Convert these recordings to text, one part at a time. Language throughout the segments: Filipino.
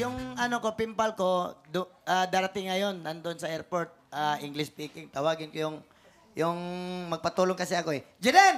Yung ano ko, pimpal ko, do, ah, darating ngayon, nandun sa airport, ah, English speaking. Tawagin ko yung, yung magpatulong kasi ako eh. Jenen!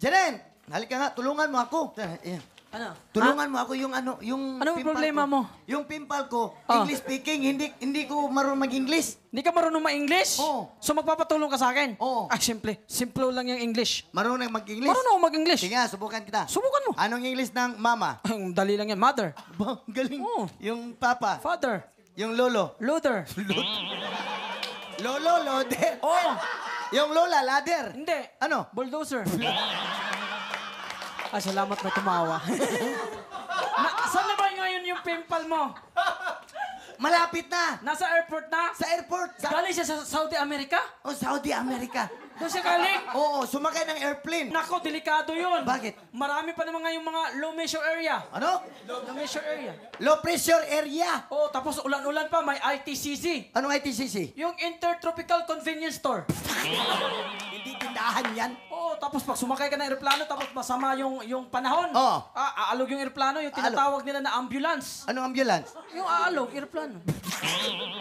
Jenen! Halika nga, tulungan mo ako. Ayan. Ano? Tulungan mo ako yung ano, yung Anong pimpal problema ko. mo? Yung pimpal ko, Oh. English speaking, hindi hindi ko marunong mag-English. Hindi ka marunong ma-English? Oo. So magpapatulong ka sa akin? Oo. Ah, simple. Simple lang yung English. Marunong mag-English? Marunong ako mag-English. Sige subukan kita. Subukan mo. Anong English ng mama? Ang dali lang yan. Mother. Galing. Oo. Yung papa. Father. Yung lolo. Luther. Lolo, loder. Oh, Yung lola, ladder. hindi. Ano? Bulldozer. Ah, salamat na tumawa. na, saan na ba ngayon yung pimple mo? Malapit na. Nasa airport na? Sa airport. Sa Galing siya sa Saudi America? oh, Saudi America. Doon siya galing? Oo, sumakay ng airplane. Nako, delikado yun. Bakit? Marami pa naman ngayong mga low measure area. Ano? Low measure area. Low pressure area. Oh, tapos ulan-ulan pa, may ITCC. Anong ITCC? Yung Intertropical Convenience Store. Hindi tindahan yan. Tapos pag sumakay ka ng eroplano, tapos masama yung yung panahon. Oo. Ah, aalog yung eroplano, yung tinatawag nila na ambulance. Anong ambulance? Yung aalog, eroplano.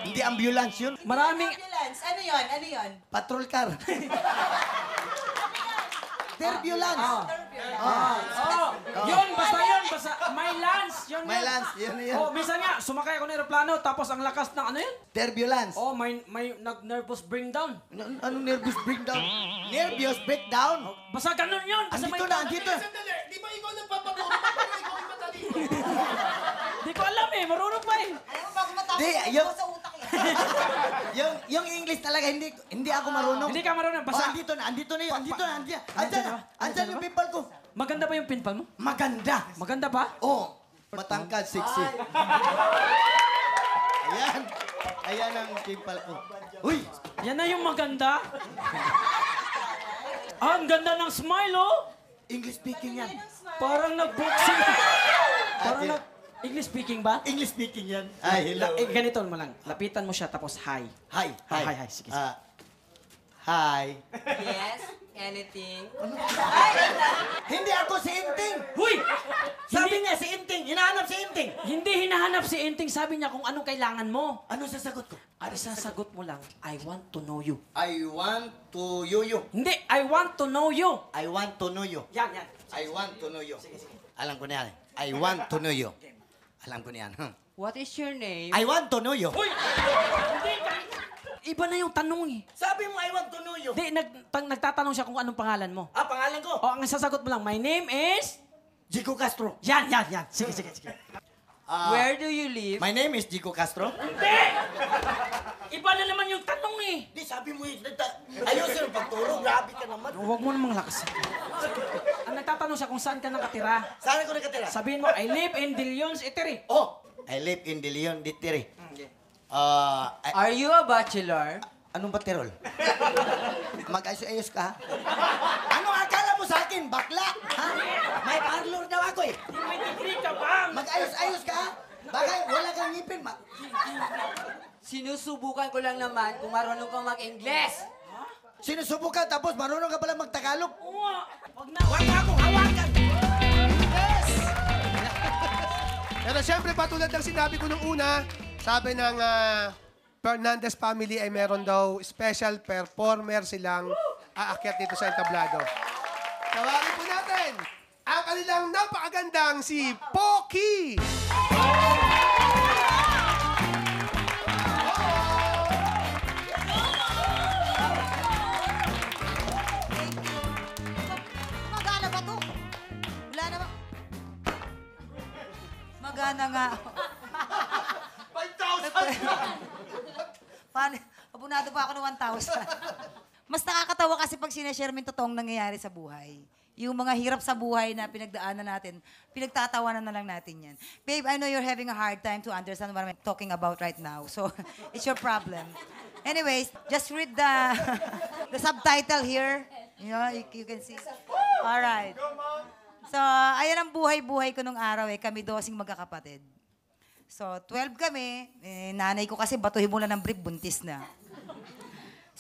Hindi ambulance yun. Maraming... Ambulance. Ano yon? Ano yon? Patrol car. Turbulence. Oh, yun, basta yun, basta may lance, yun May yun. lance, yun yun. Oh, minsan nga, sumakay ako ng eroplano, tapos ang lakas ng ano yun? Turbulence. Oh, may, may nag-nervous breakdown. Ano, anong nervous breakdown? Nervous breakdown? Basta ganun yun. Basta Andito may na, andito. Sandali, di ba ikaw nagpapaturo? Bakit ikaw ay matalino? Di ko alam eh, marunong pa eh. Alam mo, bago matapos, Di, yung- sa utak? yung, yung English talaga, hindi hindi ako marunong. Hindi ka marunong, basta- Oh, andito na, andito na yun, andito na, andito. Na, ba? andyan Andyan yung pimpal ko. Maganda ba yung pinpal mo? Maganda. Maganda ba? Oh, matangkad, sexy. Ayan. Ayan ang pimpal ko. Uy, Yan na yung maganda. ah, ang ganda ng smile, oh. English speaking yan. Parang nag-boxing. Parang nag... English speaking ba? English speaking yan. Ay, hello. La- eh, ganito mo lang. Lapitan mo siya tapos hi. Hi, hi. Ah, hi, hi. Sige, sige. Ah, hi. Yes? Anything? Hindi ako si Inting. Huy! Sabi niya si Inting. Hinahanap si Inting. hindi hinahanap si Enting. Sabi niya kung anong kailangan mo. Ano sasagot ko? Ay, sasagot mo lang, I want to know you. I want to you you. Hindi, I want to know you. I want to know you. Yan, yan. I want to know you. Alam ko na yan. I want to know you. Alam ko na yan. Hmm. What is your name? I want to know you. Hindi, iba na yung tanong eh. Sabi mo, I want to know you. Hindi, nag, tang, nagtatanong siya kung anong pangalan mo. Ah, pangalan ko? O, ang sasagot mo lang, my name is... Jico Castro. Yan, yan, yan. Sige, sige, sige. Ah, Where do you live? My name is Jico Castro. Hindi! Iba na naman yung tanong eh. Di, sabi mo, eh, nagta- ayusin ang pagturo. Grabe ka naman. Huwag mo namang lakas. Ang nagtatanong siya kung saan ka nakatira. Saan ako nakatira? Sabihin mo, I live in De Leon's Eatery. Oh, I live in De Leon, Ditiri. Ah, ay- Are you a bachelor? anong baterol? Mag-ayos-ayos ka, ha? Anong sa akin? Bakla? Ha? May parlor daw ako eh. May degree ka ba? Mag-ayos-ayos ka, ha? Baka wala kang ngipin. Ma- Sinusubukan ko lang naman kung marunong kang mag-Ingles. Sinusubukan tapos marunong ka pala magtagalog. Oo. Wag na. Huwag na akong hawakan! Pero syempre, patulad ng sinabi ko nung una, sabi ng ah, Fernandez family ay meron daw special performer silang aakyat dito sa entablado. Tawagin po natin ang kanilang napakagandang si Poki! Magana ba to? Wala naman. Magana nga. 5,000! Paano? Abunado pa ako ng 1,000. Mas nakakatawa kasi pag sinashare mo yung totoong nangyayari sa buhay. Yung mga hirap sa buhay na pinagdaanan natin, pinagtatawanan na lang natin yan. Babe, I know you're having a hard time to understand what I'm talking about right now. So, it's your problem. Anyways, just read the the subtitle here. You you, you can see. All right. So, ayan ang buhay-buhay ko nung araw eh. Kami dosing magkakapatid. So, 12 kami. Eh, nanay ko kasi batuhin mo lang ng brief, buntis na.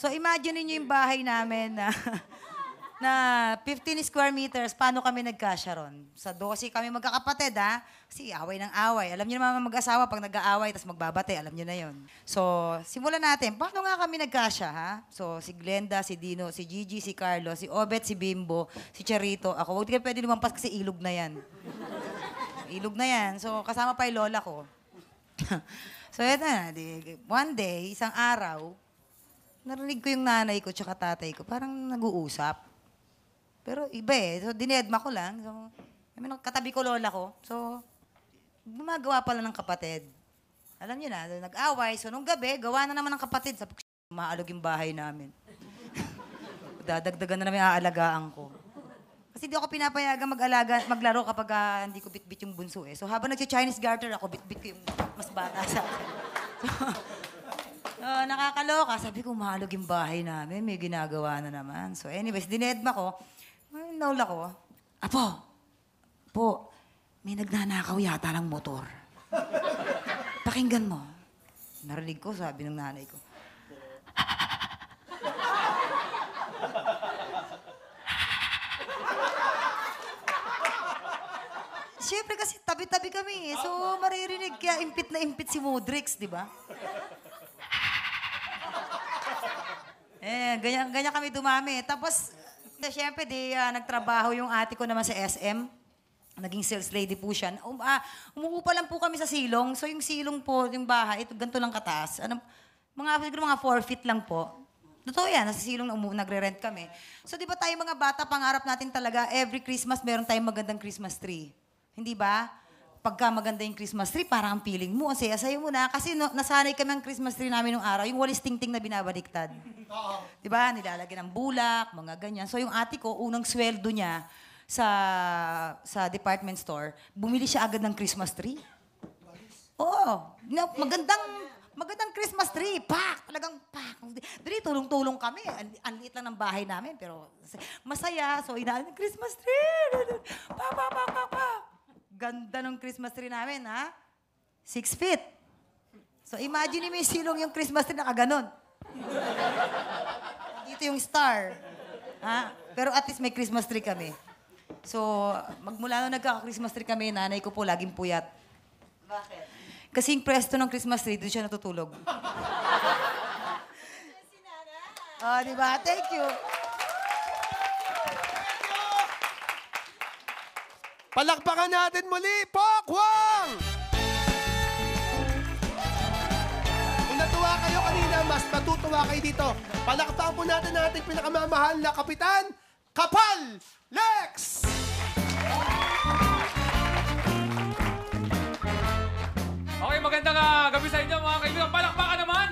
So, imagine niyo yung bahay namin na na 15 square meters, paano kami nagkasya ron? Sa 12 kami magkakapatid, ha? Kasi away ng away. Alam niyo naman mag-asawa, pag nag-aaway, tapos magbabate, alam niyo na yon. So, simulan natin. Paano nga kami nagkasya, ha? So, si Glenda, si Dino, si Gigi, si Carlo, si Obet, si Bimbo, si Charito. Ako, huwag ka pwede lumampas kasi ilog na yan. Ilog na yan. So, kasama pa yung lola ko. so, eto na. One day, isang araw, narinig ko yung nanay ko tsaka tatay ko, parang nag-uusap. Pero iba eh. So, dinedma ko lang. So, I mean, katabi ko lola ko. So, gumagawa pala ng kapatid. Alam niyo na, nag-away. So, nung gabi, gawa na naman ng kapatid. Sabi ko, maalog yung bahay namin. Dadagdagan na namin aalagaan ko. Kasi di ako pinapayagan mag-alaga, maglaro kapag ah, hindi ko bit-bit yung bunso eh. So habang nag-Chinese garter ako, bit-bit ko yung mas bata sa akin. Ah, nakakaloka. Sabi ko, mahalog yung bahay namin. May ginagawa na naman. So anyways, dinedma ko. Naula ko. Apo, po, may nagnanakaw yata ng motor. Pakinggan mo. Narinig ko, sabi ng nanay ko. Siyempre kasi tabi-tabi kami eh. So maririnig kaya impit na impit si Modrix, di ba? Eh, ganyan, ganyan kami dumami. Tapos, siyempre, di, ah, nagtrabaho yung ate ko naman sa SM. Naging sales lady po siya. Um, ah, umuupa lang po kami sa silong. So, yung silong po, yung bahay, ito, ganito lang kataas. Ano, mga, siguro mga 4 feet lang po. Totoo yan, nasa silong na umu- nagre-rent kami. So, di ba tayo mga bata, pangarap natin talaga, every Christmas, meron tayong magandang Christmas tree. Hindi ba? Pagka maganda yung Christmas tree, parang ang feeling mo, ang saya-saya mo na. Kasi no, nasanay kami ang Christmas tree namin nung araw, yung walis ting-ting na binabaliktad. Di ba? Nilalagyan ng bulak, mga ganyan. So yung ate ko, unang sweldo niya sa sa department store, bumili siya agad ng Christmas tree. Oo. Na, magandang magandang Christmas tree. Pak! Talagang pak! Dali, tulong-tulong kami. Ang, liit lang ng bahay namin, pero masaya. So, inaan ng Christmas tree. Pa, pa, pa, pa, pa. Ganda ng Christmas tree namin, ha? Six feet. So, imagine mo yung silong yung Christmas tree nakaganon. Dito yung star. Ha? Pero at least may Christmas tree kami. So, magmula nung nagkaka-Christmas tree kami, nanay ko po laging puyat. Bakit? Kasi yung presto ng Christmas tree, doon siya natutulog. oh, di ba? Thank you. Palakpakan natin muli, Pokwang! Kung natuwa kayo kanina, mas matutuwa kayo dito. Palakpakan po natin ang ating pinakamamahal na kapitan, Kapal Lex! Okay, magandang ah, gabi sa inyo mga kaibigan. Palakpakan naman!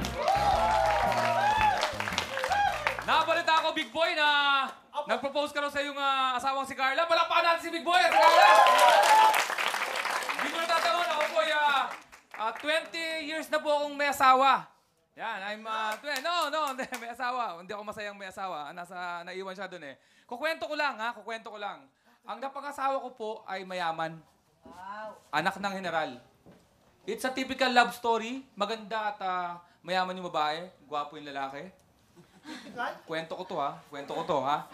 Nabalita ako, Big Boy, na nag-propose ka raw sa iyong ah, asawang si Carla. Palakpakan natin si Big Boy at si Carla! Hindi mo natatangon, ako po, ah, ah, 20 years na po akong may asawa. Yan, I'm, uh, no, no, hindi, may asawa. Hindi ako masayang may asawa. Nasa, naiwan siya doon eh. Kukwento ko lang, ha? Kukwento ko lang. Ang napag-asawa ko po ay mayaman. Anak ng general. It's a typical love story. Maganda at ah, mayaman yung babae, gwapo yung lalaki. Kwento ko to ha. Kwento ko to ha.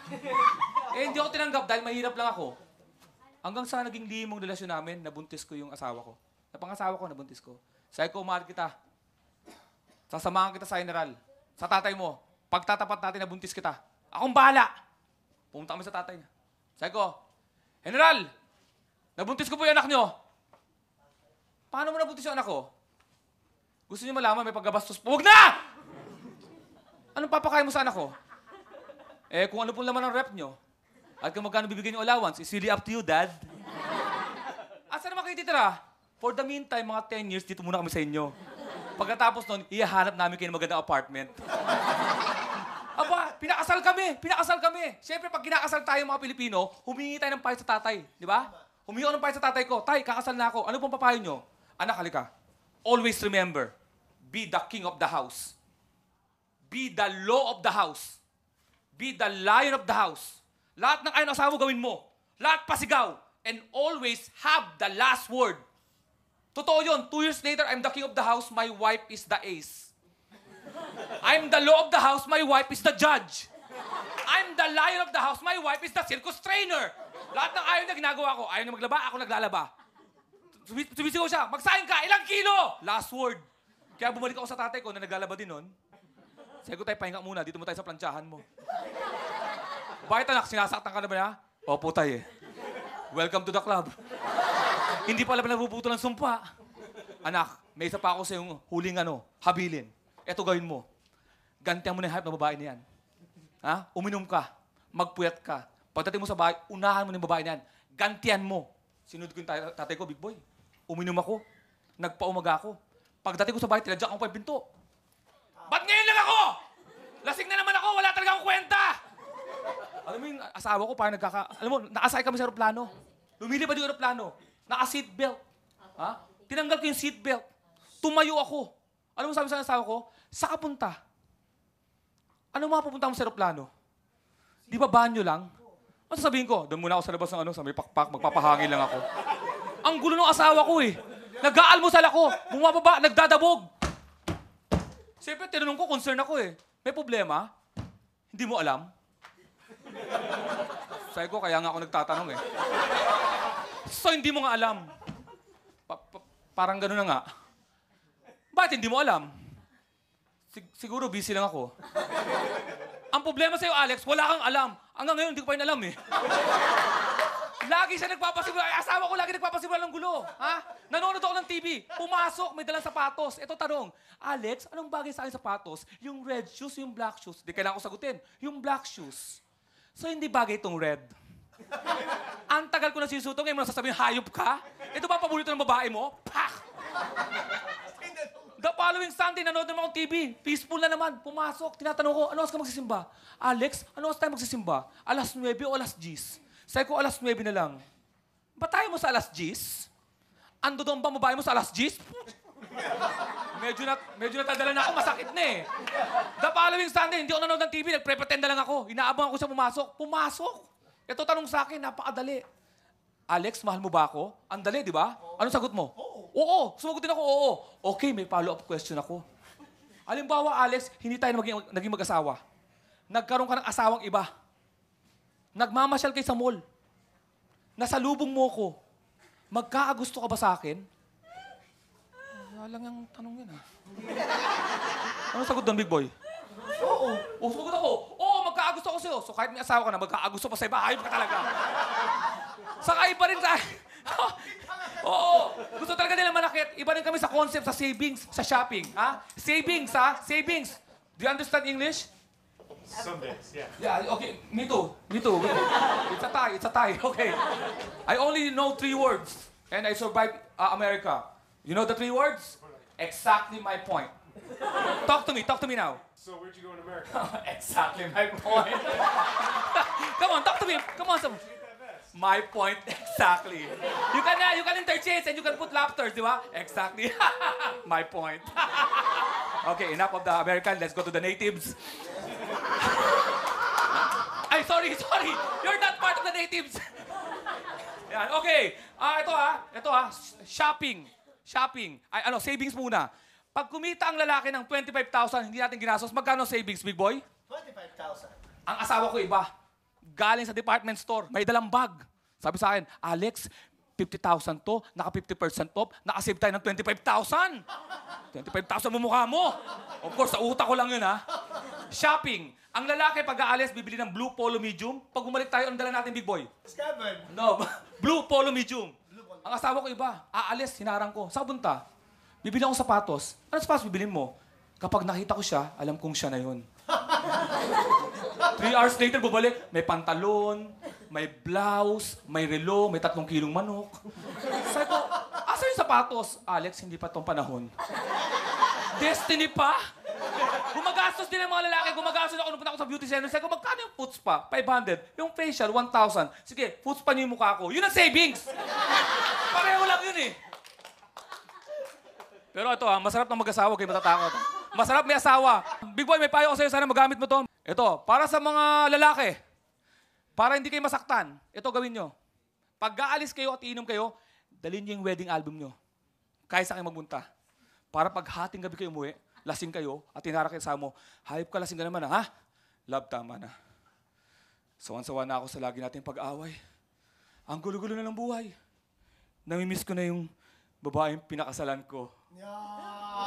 Eh hindi ako tinanggap dahil mahirap lang ako. Hanggang sa naging limong relasyon namin, nabuntis ko yung asawa ko. Napangasawa ko, nabuntis ko. Sabi ko, mahal kita. Sasamahan kita sa general. Sa tatay mo. Pagtatapat natin, nabuntis kita. Akong bahala. Pumunta kami sa tatay niya. Sabi ko, General, nabuntis ko po yung anak niyo. Paano mo nabuntis yung anak ko? Gusto niyo malaman may paggabastos po? Huwag na! Anong papakain mo sa anak ko? Eh, kung ano po laman ng rep nyo, at kung magkano bibigyan yung allowance, it's really up to you, Dad. Asa naman kayo titira? For the meantime, mga 10 years, dito muna kami sa inyo. Pagkatapos nun, ihahanap namin kayo ng magandang apartment. Aba, pinakasal kami! Pinakasal kami! Siyempre, pag kinakasal tayo mga Pilipino, humingi tayo ng payo sa tatay. Di ba? Humingi ako ng payo sa tatay ko. Tay, kakasal na ako. Ano pong papayo nyo? Anak, halika. Always remember, be the king of the house. Be the law of the house. Be the lion of the house. Lahat ng ayaw ng asawa gawin mo. Lahat pasigaw. And always have the last word. Totoo yun. Two years later, I'm the king of the house. My wife is the ace. I'm the law of the house. My wife is the judge. I'm the lion of the house. My wife is the circus trainer. Lahat ng ayaw niya ginagawa ko. Ayaw niya maglaba, ako naglalaba. Sumi- Sumisigaw siya, magsahin ka, ilang kilo? Last word. Kaya bumalik ako sa tatay ko na naglalaba din nun. Ko tayo, pahinga muna. Dito mo tayo sa plantsahan mo. Bakit anak, sinasaktan ka na ba niya? Opo tay eh. Welcome to the club. Hindi pala pinabubuto ng sumpa. Anak, may isa pa ako sa yung huling ano, habilin. Eto gawin mo. Gantihan mo na yung hype ng babae na yan. Ha? Uminom ka. Magpuyat ka. Pagdating mo sa bahay, unahan mo na yung babae na yan. Gantihan mo. Sinunod ko yung tay- tatay ko, big boy. Uminom ako. Nagpaumaga ako. Pagdating ko sa bahay, tinadyak ako pa yung pinto. Ba't ngayon lang ako? Lasing na naman ako, wala talaga akong kwenta! Alam mo yung asawa ko, parang nagkaka... Alam mo, nakasakay kami sa aeroplano. Lumilipad yung aeroplano. Naka-seatbelt. Ha? Tinanggal ko yung seatbelt. Tumayo ako. Alam mo sabi sa asawa ko? Sa kapunta. Ano mga pupunta mo sa aeroplano? Di ba banyo lang? Ano sasabihin ko? Doon muna ako sa labas ng ano, sa may pakpak, magpapahangin lang ako. Ang gulo ng asawa ko eh. Nag-aalmusal ako. Bumababa, nagdadabog. Siyempre, tinanong ko, concern ako eh. May problema? Hindi mo alam? Sabi ko, kaya nga ako nagtatanong eh. So, hindi mo nga alam. Pa- pa- parang gano'n na nga. Bakit hindi mo alam? Sig- siguro busy lang ako. Ang problema sa'yo, Alex, wala kang alam. Hanggang ngayon, hindi ko pa rin alam eh. Lagi siya nagpapasimula. Asawa ko lagi nagpapasimula ng gulo. Ha? Nanonood ako ng TV. Pumasok, may dalang sapatos. Ito tanong, Alex, anong bagay sa akin sapatos? Yung red shoes, yung black shoes? Di kailangan ko sagutin. Yung black shoes. So, hindi bagay itong red. Ang tagal ko na sinusuto, ngayon mo nasasabihin, hayop ka? Ito ba paborito ng babae mo? Pak! The following Sunday, nanood naman akong TV. Peaceful na naman. Pumasok. Tinatanong ko, ano oras ka magsisimba? Alex, ano oras tayo magsisimba? Alas 9 o alas 10? Sabi ko, alas 9 na lang. Ba't tayo mo sa alas 10? Ando doon ba mo sa alas 10? medyo na, medyo natadala na ako, masakit na eh. The following Sunday, hindi ako nanood ng TV, nagpre-pretend na lang ako. Inaabangan ko siya pumasok. Pumasok! Ito tanong sa akin, napakadali. Alex, mahal mo ba ako? Ang dali, di ba? Anong sagot mo? Oo. Oo. Sumagot din ako, oo. Okay, may follow-up question ako. Halimbawa, Alex, hindi tayo maging, naging mag-asawa. Nagkaroon ka ng asawang iba. Nagmamasyal kayo sa mall. Nasalubong mo ko. Magkaagusto ka ba sa akin? Wala lang yung tanong yan, ha? Anong sagot doon, big boy? Oo. Oo, sumagot ako. Oo, magkaagusto ako sa'yo. So kahit may asawa ka na, magkaagusto pa sa iba, hayop ka talaga. Saka iba rin sa... Oo. Gusto talaga nila manakit. Iba rin kami sa concept, sa savings, sa shopping. Ha? Savings, ha? Savings. Do you understand English? Some days, yeah. Yeah, okay. Me too. Me too. It's a tie. It's a tie. Okay. I only know three words. And I survived uh, America. You know the three words? Exactly my point. Talk to me. Talk to me now. So where'd you go in America? exactly my point. Come on, talk to me. Come on, some. My point exactly. You can uh, you can interchange and you can put laughters, di ba? Exactly. my point. okay, enough of the American. Let's go to the natives. Ay, sorry, sorry. You're not part of the natives. Yan, okay. Ah, ito ah. Ito ah. Shopping. Shopping. Ay, ano, savings muna. Pag kumita ang lalaki ng 25,000, hindi natin ginastos, magkano savings, big boy? 25,000. Ang asawa ko iba. Galing sa department store, may dalang bag. Sabi sa akin, Alex, 50,000 to, naka 50% off, nakasave tayo ng 25,000. 25,000 mo mukha mo. Of course, sa utak ko lang yun, ha? Shopping. Ang lalaki pag aalis, bibili ng blue polo medium. Pag umalik tayo, ang dala natin, big boy? Discovered. No, blue polo medium. Ang asawa ko iba, aalis, hinarang ko. Sa punta, bibili ako sapatos. Ano sapatos bibilin mo? Kapag nakita ko siya, alam kong siya na yun. Three hours later, bubalik, may pantalon, may blouse, may relo, may tatlong kilong manok. Sabi ko, asa yung sapatos? Alex, hindi pa tong panahon. Destiny pa? Gumagastos din ang mga lalaki. Gumagastos ako nung punta ako sa beauty center. Sabi ko, magkano yung foots pa? 500. Yung facial, 1,000. Sige, foots pa niyo yung mukha ko. Yun ang savings! Pareho lang yun eh. Pero ito ah, masarap na mag-asawa kayo matatakot. Masarap may asawa. Big boy, may payo ko sa'yo. Sana magamit mo to. Ito, para sa mga lalaki. Para hindi kayo masaktan. Ito gawin nyo. Pag aalis kayo at iinom kayo, dalhin nyo yung wedding album nyo. Kahit sa kayo magpunta. Para pag hating gabi kayo umuwi, lasing kayo at tinara kayo sa mo, hayop ka lasing ka naman ah, ha? Love, tama na. Sawan-sawa na ako sa lagi nating pag-away. Ang gulo-gulo na ng buhay. Namimiss ko na yung babaeng pinakasalan ko.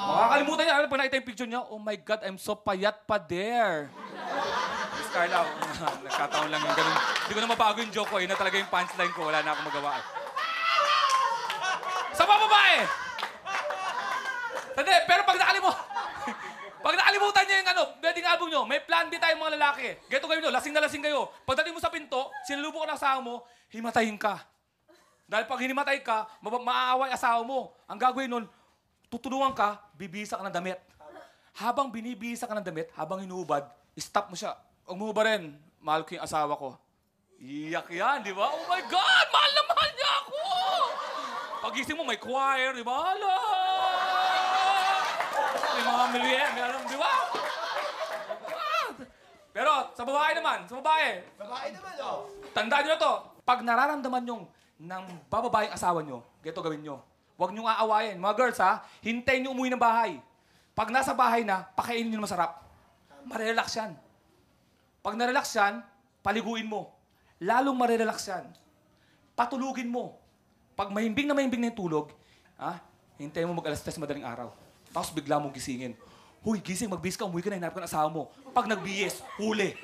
Makakalimutan niya. Ano pag nakita yung picture niya? Oh my God, I'm so payat pa there. Miss Carla, nagkataon lang yung ganun. Hindi ko na mabago yung joke ko eh, na talaga yung punchline ko. Wala na akong magawa eh. Sa mga babae! Hindi, pero pag nakalimutan, pag nakalimutan niyo yung ano, wedding album niyo, may plan B tayong mga lalaki. Geto kayo nyo, lasing na lasing kayo. Pagdating mo sa pinto, sinalubong ka ng asawa mo, himatayin ka. Dahil pag hinimatay ka, mab- maaaway asawa mo. Ang gagawin nun, tutulungan ka, bibisa ka ng damit. Habang binibisa ka ng damit, habang inuubad, stop mo siya. Huwag mo ba rin, mahal ko yung asawa ko. Iyak yan, di ba? Oh my God, mahal na mahal niya ako! Pagising mo, may choir, di ba? Hala! May mga milyen, may alam, di ba? Pero sa babae naman, sa babae, Babae naman, oh. Tandaan nyo na to. Pag nararamdaman nyo ng bababaeng asawa nyo, ganito gawin nyo. Huwag nyo aawayin. Mga girls ha, hintayin nyo umuwi ng bahay. Pag nasa bahay na, pakainin ng masarap. Marelax yan. Pag narelax yan, paliguin mo. Lalong marelax yan. Patulugin mo. Pag mahimbing na mahimbing na yung tulog, ha, hintayin mo mag alas 3 madaling araw. Tapos bigla mong gisingin. Huy, gising, magbihis ka, umuwi ka na, hinarap ka ng asawa mo. Pag nagbihis, huli.